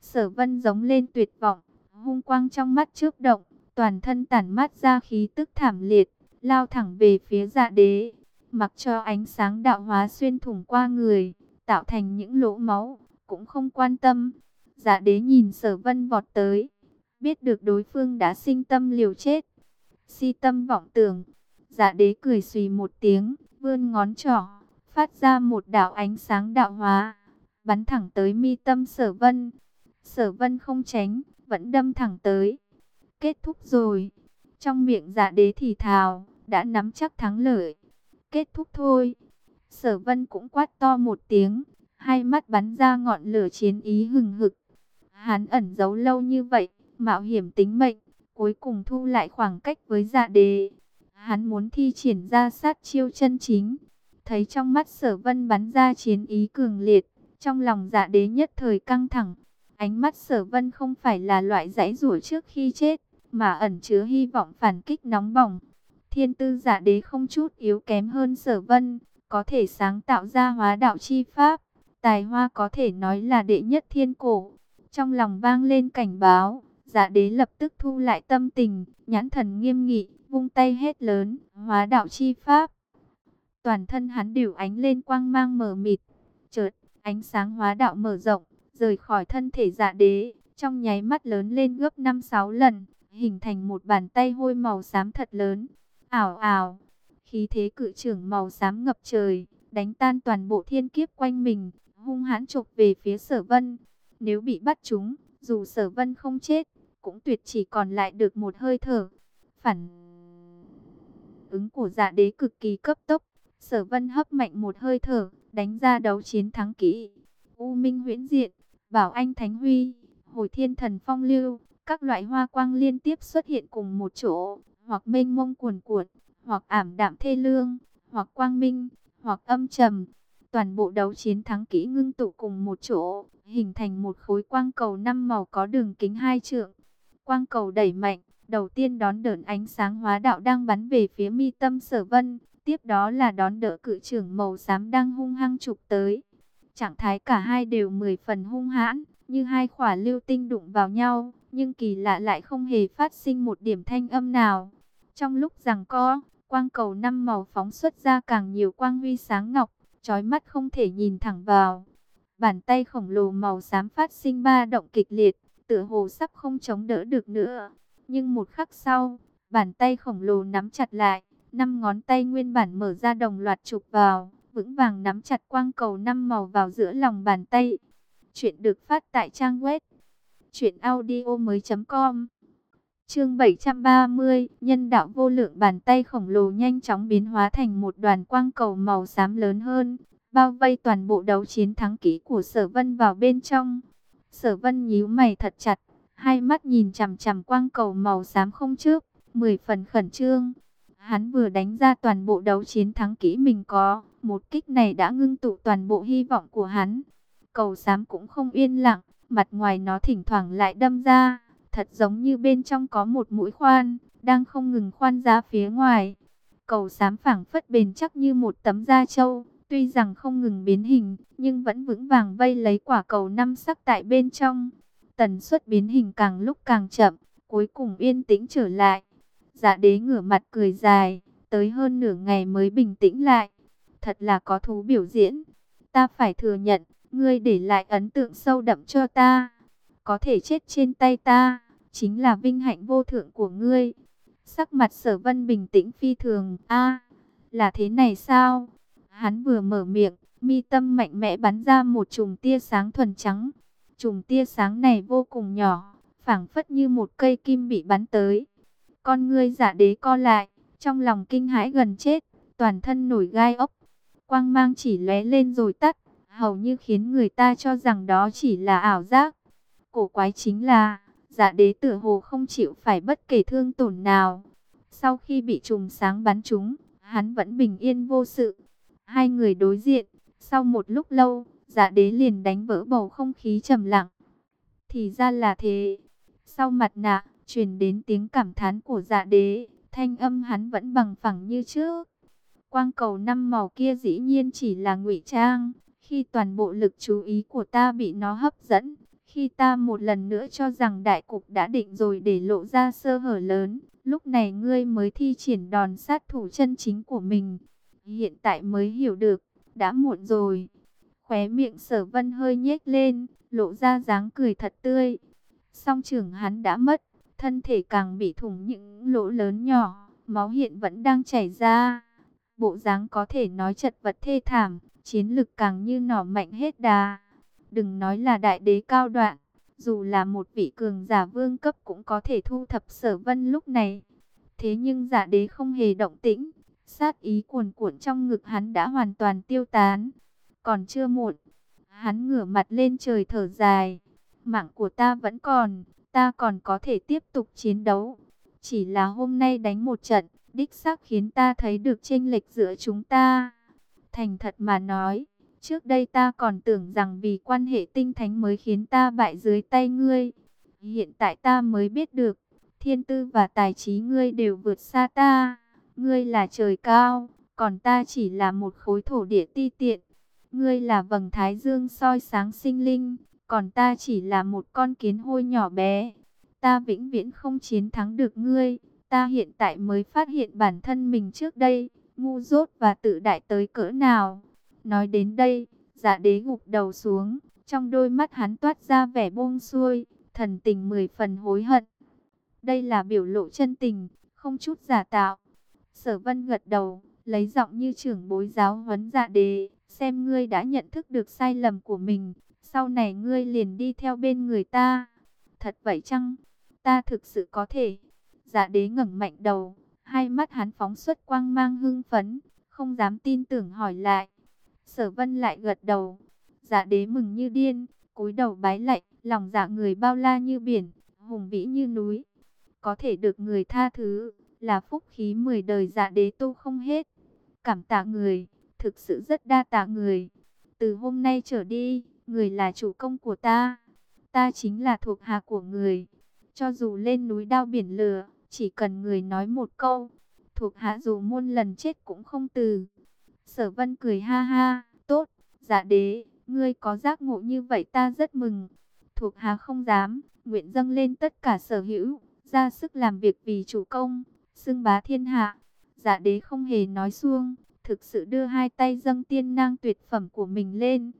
Sở vân giống lên tuyệt vọng, hung quang trong mắt chớp động, toàn thân tản mát ra khí tức thảm liệt, lao thẳng về phía dạ đế, mặc cho ánh sáng đạo hóa xuyên thủng qua người, tạo thành những lỗ máu, cũng không quan tâm. Dạ đế nhìn sở vân vọt tới, biết được đối phương đã sinh tâm liều chết. Si tâm vọng tưởng, dạ đế cười xùy một tiếng, vươn ngón trỏ, phát ra một đạo ánh sáng đạo hóa, bắn thẳng tới mi tâm sở vân. Sở vân không tránh, vẫn đâm thẳng tới. Kết thúc rồi. Trong miệng dạ đế thì thào, đã nắm chắc thắng lợi. Kết thúc thôi. Sở vân cũng quát to một tiếng, hai mắt bắn ra ngọn lửa chiến ý hừng hực. Hắn ẩn giấu lâu như vậy, mạo hiểm tính mệnh, cuối cùng thu lại khoảng cách với dạ đế. Hắn muốn thi triển ra sát chiêu chân chính. Thấy trong mắt sở vân bắn ra chiến ý cường liệt, trong lòng dạ đế nhất thời căng thẳng. Ánh mắt sở vân không phải là loại dãy rủa trước khi chết, mà ẩn chứa hy vọng phản kích nóng bỏng. Thiên tư giả đế không chút yếu kém hơn sở vân, có thể sáng tạo ra hóa đạo chi pháp. Tài hoa có thể nói là đệ nhất thiên cổ. Trong lòng vang lên cảnh báo, giả đế lập tức thu lại tâm tình, nhãn thần nghiêm nghị, vung tay hết lớn, hóa đạo chi pháp. Toàn thân hắn đều ánh lên quang mang mờ mịt, chợt ánh sáng hóa đạo mở rộng, rời khỏi thân thể giả đế, trong nháy mắt lớn lên gấp 5-6 lần, hình thành một bàn tay hôi màu xám thật lớn. Ảo ảo, khí thế cự trưởng màu xám ngập trời, đánh tan toàn bộ thiên kiếp quanh mình, hung hãn chụp về phía sở vân. Nếu bị bắt chúng, dù sở vân không chết, cũng tuyệt chỉ còn lại được một hơi thở. Phản ứng của dạ đế cực kỳ cấp tốc, sở vân hấp mạnh một hơi thở, đánh ra đấu chiến thắng kỹ. U Minh huyễn diện, Bảo Anh Thánh Huy, Hồi Thiên Thần Phong Lưu, các loại hoa quang liên tiếp xuất hiện cùng một chỗ, hoặc mênh mông cuồn cuộn, hoặc ảm đạm thê lương, hoặc quang minh, hoặc âm trầm. Toàn bộ đấu chiến thắng kỹ ngưng tụ cùng một chỗ, hình thành một khối quang cầu năm màu có đường kính hai trượng. Quang cầu đẩy mạnh, đầu tiên đón đợn ánh sáng hóa đạo đang bắn về phía mi tâm sở vân, tiếp đó là đón đỡ cự trưởng màu xám đang hung hăng chụp tới. Trạng thái cả hai đều mười phần hung hãn, như hai khỏa lưu tinh đụng vào nhau, nhưng kỳ lạ lại không hề phát sinh một điểm thanh âm nào. Trong lúc rằng co, quang cầu năm màu phóng xuất ra càng nhiều quang huy sáng ngọc, chói mắt không thể nhìn thẳng vào. Bàn tay khổng lồ màu xám phát sinh ba động kịch liệt, tựa hồ sắp không chống đỡ được nữa. Nhưng một khắc sau, bàn tay khổng lồ nắm chặt lại, năm ngón tay nguyên bản mở ra đồng loạt chụp vào, vững vàng nắm chặt quang cầu năm màu vào giữa lòng bàn tay. Chuyện được phát tại trang web truyệnaudiomoi.com. Chương 730, nhân đạo vô lượng bàn tay khổng lồ nhanh chóng biến hóa thành một đoàn quang cầu màu xám lớn hơn, bao vây toàn bộ đấu chiến thắng kỹ của Sở Vân vào bên trong. Sở Vân nhíu mày thật chặt, hai mắt nhìn chằm chằm quang cầu màu xám không trước, mười phần khẩn trương. Hắn vừa đánh ra toàn bộ đấu chiến thắng kỹ mình có, một kích này đã ngưng tụ toàn bộ hy vọng của hắn. Cầu xám cũng không yên lặng, mặt ngoài nó thỉnh thoảng lại đâm ra, thật giống như bên trong có một mũi khoan, đang không ngừng khoan ra phía ngoài. Cầu xám phẳng phất bền chắc như một tấm da trâu, tuy rằng không ngừng biến hình, nhưng vẫn vững vàng vây lấy quả cầu năm sắc tại bên trong. Tần suất biến hình càng lúc càng chậm, cuối cùng yên tĩnh trở lại. Dạ đế ngửa mặt cười dài, tới hơn nửa ngày mới bình tĩnh lại. Thật là có thú biểu diễn. Ta phải thừa nhận, ngươi để lại ấn tượng sâu đậm cho ta. Có thể chết trên tay ta, chính là vinh hạnh vô thượng của ngươi. Sắc mặt sở vân bình tĩnh phi thường. a là thế này sao? Hắn vừa mở miệng, mi tâm mạnh mẽ bắn ra một chùm tia sáng thuần trắng. Chùm tia sáng này vô cùng nhỏ, phảng phất như một cây kim bị bắn tới. Con ngươi giả đế co lại, trong lòng kinh hãi gần chết, toàn thân nổi gai ốc. Quang mang chỉ lóe lên rồi tắt, hầu như khiến người ta cho rằng đó chỉ là ảo giác. Cổ quái chính là, giả đế tử hồ không chịu phải bất kể thương tổn nào. Sau khi bị trùng sáng bắn trúng, hắn vẫn bình yên vô sự. Hai người đối diện, sau một lúc lâu, giả đế liền đánh vỡ bầu không khí trầm lặng. Thì ra là thế. Sau mặt nạ, truyền đến tiếng cảm thán của dạ đế, thanh âm hắn vẫn bằng phẳng như trước. Quang cầu năm màu kia dĩ nhiên chỉ là ngụy trang, khi toàn bộ lực chú ý của ta bị nó hấp dẫn, khi ta một lần nữa cho rằng đại cục đã định rồi để lộ ra sơ hở lớn, lúc này ngươi mới thi triển đòn sát thủ chân chính của mình. Hiện tại mới hiểu được, đã muộn rồi. Khóe miệng sở vân hơi nhếch lên, lộ ra dáng cười thật tươi. Song trưởng hắn đã mất, thân thể càng bị thủng những lỗ lớn nhỏ, máu hiện vẫn đang chảy ra. Bộ dáng có thể nói chật vật thê thảm, chiến lực càng như nỏ mạnh hết đà. Đừng nói là đại đế cao đoạn, dù là một vị cường giả vương cấp cũng có thể thu thập sở vân lúc này. Thế nhưng giả đế không hề động tĩnh, sát ý cuồn cuộn trong ngực hắn đã hoàn toàn tiêu tán. Còn chưa muộn, hắn ngửa mặt lên trời thở dài. Mạng của ta vẫn còn, ta còn có thể tiếp tục chiến đấu. Chỉ là hôm nay đánh một trận, đích xác khiến ta thấy được chênh lệch giữa chúng ta. Thành thật mà nói, trước đây ta còn tưởng rằng vì quan hệ tinh thánh mới khiến ta bại dưới tay ngươi. Hiện tại ta mới biết được, thiên tư và tài trí ngươi đều vượt xa ta. Ngươi là trời cao, còn ta chỉ là một khối thổ địa ti tiện. Ngươi là vầng thái dương soi sáng sinh linh, còn ta chỉ là một con kiến hôi nhỏ bé. Ta vĩnh viễn không chiến thắng được ngươi. Ta hiện tại mới phát hiện bản thân mình trước đây, ngu dốt và tự đại tới cỡ nào. Nói đến đây, giả đế gục đầu xuống, trong đôi mắt hắn toát ra vẻ buông xuôi, thần tình mười phần hối hận. Đây là biểu lộ chân tình, không chút giả tạo. Sở vân gật đầu, lấy giọng như trưởng bối giáo huấn dạ đế, xem ngươi đã nhận thức được sai lầm của mình, sau này ngươi liền đi theo bên người ta. Thật vậy chăng? Ta thực sự có thể. Dạ đế ngẩng mạnh đầu, hai mắt hắn phóng xuất quang mang hưng phấn, không dám tin tưởng hỏi lại. Sở vân lại gật đầu. Dạ đế mừng như điên, cúi đầu bái lạy, lòng dạ người bao la như biển, hùng vĩ như núi. Có thể được người tha thứ, là phúc khí mười đời dạ đế tu không hết. Cảm tạ người, thực sự rất đa tạ người. Từ hôm nay trở đi, người là chủ công của ta. Ta chính là thuộc hạ của người. Cho dù lên núi đao biển lửa, chỉ cần người nói một câu, thuộc hạ dù muôn lần chết cũng không từ. Sở vân cười ha ha, tốt, dạ đế, ngươi có giác ngộ như vậy ta rất mừng. thuộc hạ không dám, nguyện dâng lên tất cả sở hữu, ra sức làm việc vì chủ công, xưng bá thiên hạ. Dạ đế không hề nói xuông, thực sự đưa hai tay dâng tiên nang tuyệt phẩm của mình lên.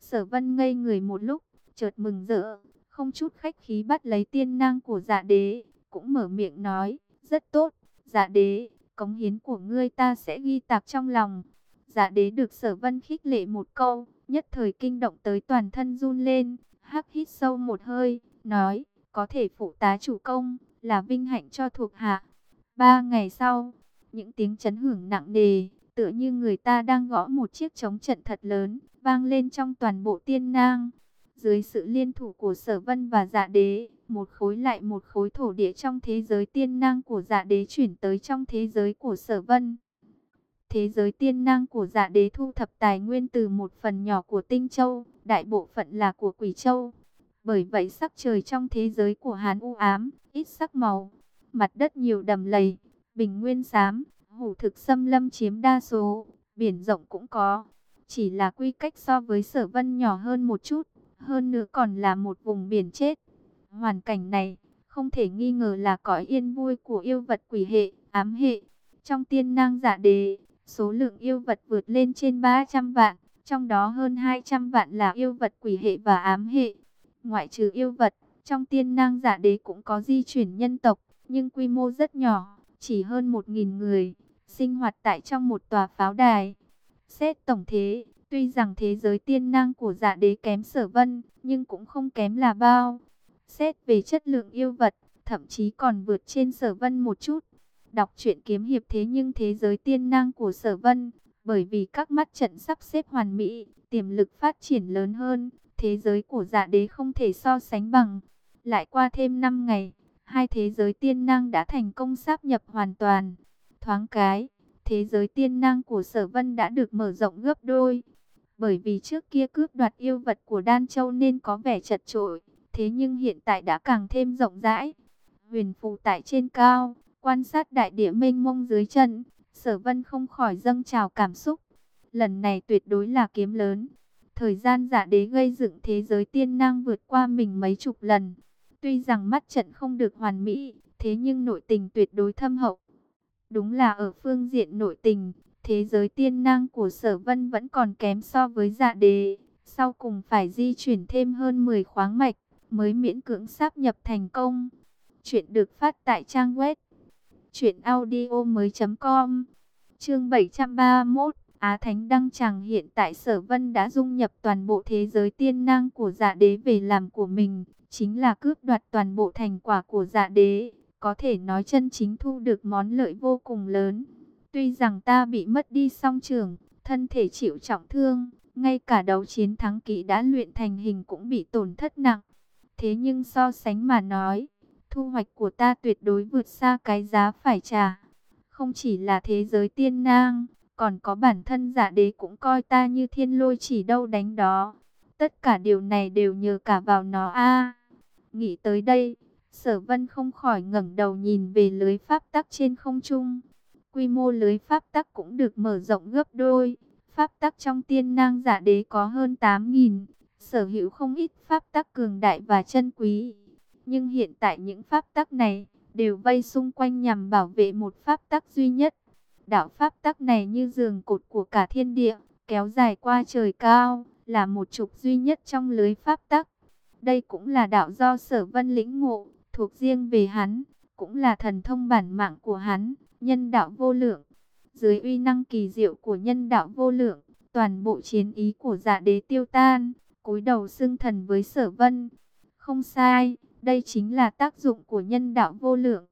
Sở vân ngây người một lúc, chợt mừng rỡ, không chút khách khí bắt lấy tiên nang của dạ đế, cũng mở miệng nói, rất tốt, dạ đế, cống hiến của ngươi ta sẽ ghi tạc trong lòng. Dạ đế được sở vân khích lệ một câu, nhất thời kinh động tới toàn thân run lên, hắc hít sâu một hơi, nói, có thể phụ tá chủ công, là vinh hạnh cho thuộc hạ. Ba ngày sau, những tiếng chấn hưởng nặng nề, tựa như người ta đang gõ một chiếc trống trận thật lớn, vang lên trong toàn bộ tiên nang. Dưới sự liên thủ của sở vân và dạ đế, một khối lại một khối thổ địa trong thế giới tiên năng của dạ đế chuyển tới trong thế giới của sở vân. Thế giới tiên năng của dạ đế thu thập tài nguyên từ một phần nhỏ của tinh châu, đại bộ phận là của quỷ châu. Bởi vậy sắc trời trong thế giới của Hán u ám, ít sắc màu, mặt đất nhiều đầm lầy, bình nguyên xám, hủ thực xâm lâm chiếm đa số, biển rộng cũng có. Chỉ là quy cách so với sở vân nhỏ hơn một chút, hơn nữa còn là một vùng biển chết. Hoàn cảnh này, không thể nghi ngờ là cõi yên vui của yêu vật quỷ hệ, ám hệ. Trong tiên nang dạ giả đế, số lượng yêu vật vượt lên trên 300 vạn, trong đó hơn 200 vạn là yêu vật quỷ hệ và ám hệ. Ngoại trừ yêu vật, trong tiên nang dạ giả đế cũng có di chuyển nhân tộc, nhưng quy mô rất nhỏ, chỉ hơn 1.000 người, sinh hoạt tại trong một tòa pháo đài. Xét tổng thế, tuy rằng thế giới tiên năng của giả đế kém sở vân, nhưng cũng không kém là bao. Xét về chất lượng yêu vật, thậm chí còn vượt trên sở vân một chút. Đọc truyện kiếm hiệp thế nhưng thế giới tiên năng của sở vân, bởi vì các mắt trận sắp xếp hoàn mỹ, tiềm lực phát triển lớn hơn, thế giới của dạ đế không thể so sánh bằng. Lại qua thêm 5 ngày, hai thế giới tiên năng đã thành công sáp nhập hoàn toàn. Thoáng cái, thế giới tiên năng của sở vân đã được mở rộng gấp đôi. Bởi vì trước kia cướp đoạt yêu vật của Đan Châu nên có vẻ chật trội, thế nhưng hiện tại đã càng thêm rộng rãi. Huyền phù tại trên cao, quan sát đại địa mênh mông dưới chân, sở vân không khỏi dâng trào cảm xúc. Lần này tuyệt đối là kiếm lớn. Thời gian giả đế gây dựng thế giới tiên năng vượt qua mình mấy chục lần. Tuy rằng mắt trận không được hoàn mỹ, thế nhưng nội tình tuyệt đối thâm hậu. Đúng là ở phương diện nội tình, thế giới tiên năng của sở vân vẫn còn kém so với dạ đế. Sau cùng phải di chuyển thêm hơn 10 khoáng mạch, mới miễn cưỡng sáp nhập thành công. Chuyện được phát tại trang web audio mới com Chương 731 Á Thánh Đăng Tràng hiện tại Sở Vân đã dung nhập toàn bộ thế giới tiên năng của dạ đế về làm của mình, chính là cướp đoạt toàn bộ thành quả của dạ đế, có thể nói chân chính thu được món lợi vô cùng lớn. Tuy rằng ta bị mất đi song trường, thân thể chịu trọng thương, ngay cả đấu chiến thắng kỹ đã luyện thành hình cũng bị tổn thất nặng. Thế nhưng so sánh mà nói, thu hoạch của ta tuyệt đối vượt xa cái giá phải trả. Không chỉ là thế giới tiên nang, còn có bản thân giả đế cũng coi ta như thiên lôi chỉ đâu đánh đó. Tất cả điều này đều nhờ cả vào nó a. nghĩ tới đây, Sở Vân không khỏi ngẩng đầu nhìn về lưới pháp tắc trên không trung. Quy mô lưới pháp tắc cũng được mở rộng gấp đôi. Pháp tắc trong tiên nang giả đế có hơn 8.000, sở hữu không ít pháp tắc cường đại và chân quý. Nhưng hiện tại những pháp tắc này đều vây xung quanh nhằm bảo vệ một pháp tắc duy nhất. Đạo pháp tắc này như giường cột của cả thiên địa, kéo dài qua trời cao, là một trục duy nhất trong lưới pháp tắc. Đây cũng là đạo do sở vân lĩnh ngộ, thuộc riêng về hắn, cũng là thần thông bản mạng của hắn, nhân đạo vô lượng. Dưới uy năng kỳ diệu của nhân đạo vô lượng, toàn bộ chiến ý của dạ đế tiêu tan, cúi đầu xưng thần với sở vân. Không sai, đây chính là tác dụng của nhân đạo vô lượng.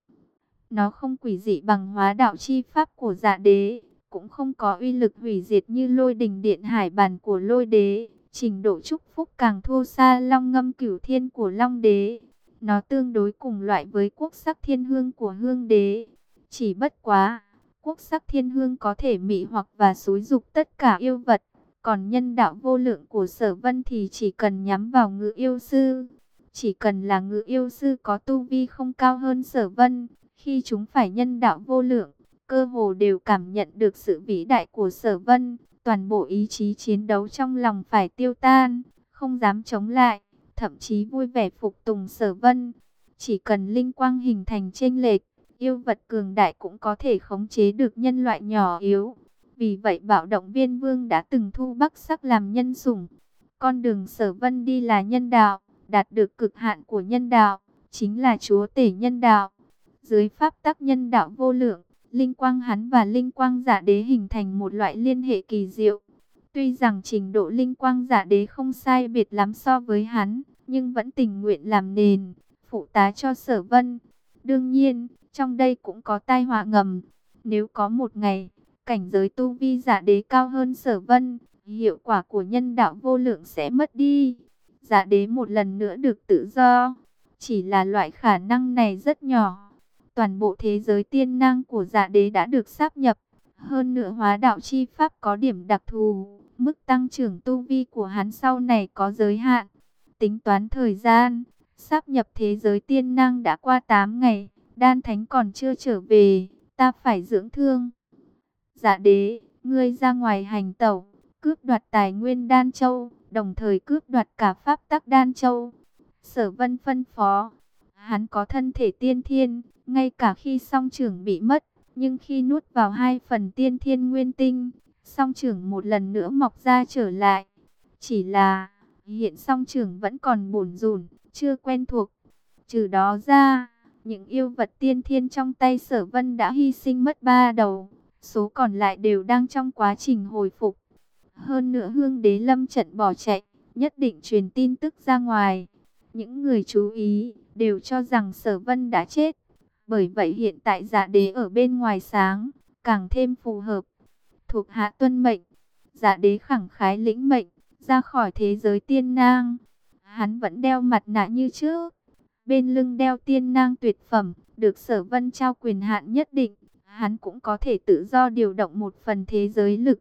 Nó không quỷ dị bằng hóa đạo chi pháp của dạ đế, cũng không có uy lực hủy diệt như lôi đình điện hải bản của lôi đế. Trình độ chúc phúc càng thua xa long ngâm cửu thiên của long đế. Nó tương đối cùng loại với quốc sắc thiên hương của hương đế. Chỉ bất quá, quốc sắc thiên hương có thể mị hoặc và xúi dục tất cả yêu vật. Còn nhân đạo vô lượng của sở vân thì chỉ cần nhắm vào ngự yêu sư. Chỉ cần là ngự yêu sư có tu vi không cao hơn sở vân, khi chúng phải nhân đạo vô lượng, cơ hồ đều cảm nhận được sự vĩ đại của sở vân. Toàn bộ ý chí chiến đấu trong lòng phải tiêu tan, không dám chống lại thậm chí vui vẻ phục tùng sở vân. Chỉ cần linh quang hình thành chênh lệch, yêu vật cường đại cũng có thể khống chế được nhân loại nhỏ yếu. Vì vậy bảo động viên vương đã từng thu bắc sắc làm nhân sủng. Con đường sở vân đi là nhân đạo, đạt được cực hạn của nhân đạo, chính là chúa tể nhân đạo. Dưới pháp tắc nhân đạo vô lượng, linh quang hắn và linh quang giả đế hình thành một loại liên hệ kỳ diệu. Tuy rằng trình độ linh quang giả đế không sai biệt lắm so với hắn, nhưng vẫn tình nguyện làm nền, phụ tá cho sở vân. Đương nhiên, trong đây cũng có tai họa ngầm. Nếu có một ngày, cảnh giới tu vi giả đế cao hơn sở vân, hiệu quả của nhân đạo vô lượng sẽ mất đi. Giả đế một lần nữa được tự do, chỉ là loại khả năng này rất nhỏ. Toàn bộ thế giới tiên năng của giả đế đã được sáp nhập. Hơn nữa hóa đạo chi pháp có điểm đặc thù, mức tăng trưởng tu vi của hắn sau này có giới hạn. Tính toán thời gian, sáp nhập thế giới tiên năng đã qua 8 ngày, đan thánh còn chưa trở về, ta phải dưỡng thương. Dạ đế, ngươi ra ngoài hành tẩu, cướp đoạt tài nguyên đan châu, đồng thời cướp đoạt cả pháp tắc đan châu. Sở vân phân phó, hắn có thân thể tiên thiên, ngay cả khi song trưởng bị mất, nhưng khi nuốt vào hai phần tiên thiên nguyên tinh, song trưởng một lần nữa mọc ra trở lại. Chỉ là, hiện song trưởng vẫn còn bổn rùn, chưa quen thuộc. Trừ đó ra, những yêu vật tiên thiên trong tay sở vân đã hy sinh mất ba đầu. Số còn lại đều đang trong quá trình hồi phục. Hơn nữa hương đế lâm trận bỏ chạy, nhất định truyền tin tức ra ngoài. Những người chú ý đều cho rằng sở vân đã chết. Bởi vậy hiện tại giả đế ở bên ngoài sáng, càng thêm phù hợp. Thuộc hạ tuân mệnh, giả đế khẳng khái lĩnh mệnh, ra khỏi thế giới tiên nang. Hắn vẫn đeo mặt nạ như trước. Bên lưng đeo tiên nang tuyệt phẩm, được sở vân trao quyền hạn nhất định. Hắn cũng có thể tự do điều động một phần thế giới lực.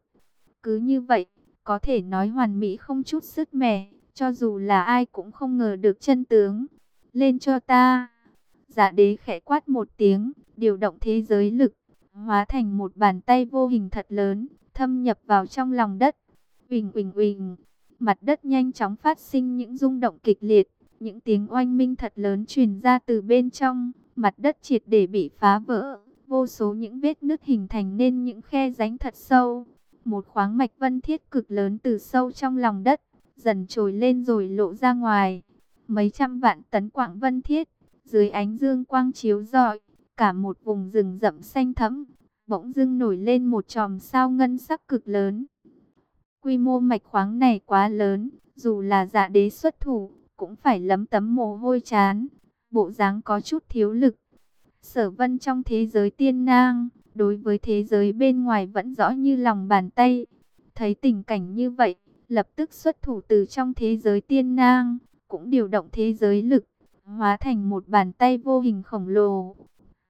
Cứ như vậy, có thể nói hoàn mỹ không chút sức mẻ, cho dù là ai cũng không ngờ được chân tướng. Lên cho ta! Giả đế khẽ quát một tiếng, điều động thế giới lực, hóa thành một bàn tay vô hình thật lớn, thâm nhập vào trong lòng đất. quỳnh quỳnh quỳnh mặt đất nhanh chóng phát sinh những rung động kịch liệt, những tiếng oanh minh thật lớn truyền ra từ bên trong, mặt đất triệt để bị phá vỡ, vô số những vết nứt hình thành nên những khe rãnh thật sâu. Một khoáng mạch vân thiết cực lớn từ sâu trong lòng đất, dần trồi lên rồi lộ ra ngoài. Mấy trăm vạn tấn quạng vân thiết, dưới ánh dương quang chiếu rọi, cả một vùng rừng rậm xanh thẫm, bỗng dưng nổi lên một chòm sao ngân sắc cực lớn. Quy mô mạch khoáng này quá lớn, dù là dạ đế xuất thủ, cũng phải lấm tấm mồ hôi chán, bộ dáng có chút thiếu lực. Sở vân trong thế giới tiên nang, đối với thế giới bên ngoài vẫn rõ như lòng bàn tay. Thấy tình cảnh như vậy, lập tức xuất thủ từ trong thế giới tiên nang, cũng điều động thế giới lực, hóa thành một bàn tay vô hình khổng lồ.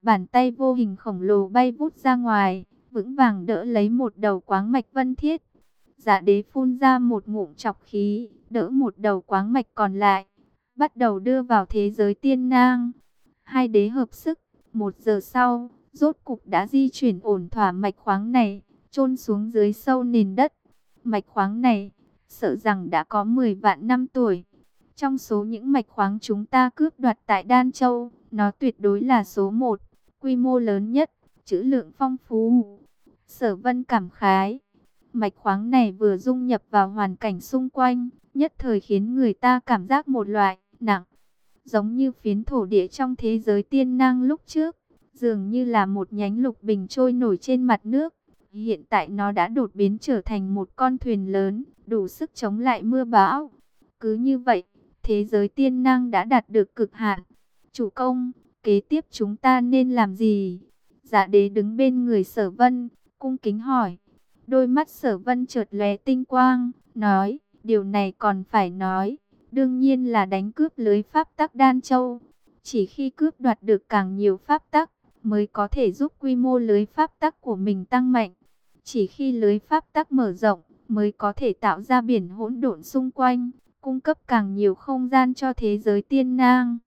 Bàn tay vô hình khổng lồ bay vút ra ngoài, vững vàng đỡ lấy một đầu quáng mạch vân thiết. Giả đế phun ra một ngụm chọc khí, đỡ một đầu quáng mạch còn lại, bắt đầu đưa vào thế giới tiên nang. Hai đế hợp sức, một giờ sau, rốt cục đã di chuyển ổn thỏa mạch khoáng này, chôn xuống dưới sâu nền đất. Mạch khoáng này, sợ rằng đã có 10 vạn năm tuổi. Trong số những mạch khoáng chúng ta cướp đoạt tại Đan Châu, nó tuyệt đối là số 1, quy mô lớn nhất, chữ lượng phong phú. Sở vân cảm khái, mạch khoáng này vừa dung nhập vào hoàn cảnh xung quanh, nhất thời khiến người ta cảm giác một loại nặng, giống như phiến thổ địa trong thế giới tiên năng lúc trước, dường như là một nhánh lục bình trôi nổi trên mặt nước. Hiện tại nó đã đột biến trở thành một con thuyền lớn, đủ sức chống lại mưa bão. Cứ như vậy, thế giới tiên năng đã đạt được cực hạn. Chủ công, kế tiếp chúng ta nên làm gì? Dạ đế đứng bên người sở vân, cung kính hỏi. Đôi mắt sở vân chợt lóe tinh quang, nói, điều này còn phải nói. Đương nhiên là đánh cướp lưới pháp tắc Đan Châu. Chỉ khi cướp đoạt được càng nhiều pháp tắc, mới có thể giúp quy mô lưới pháp tắc của mình tăng mạnh. Chỉ khi lưới pháp tắc mở rộng, mới có thể tạo ra biển hỗn độn xung quanh, cung cấp càng nhiều không gian cho thế giới tiên nang.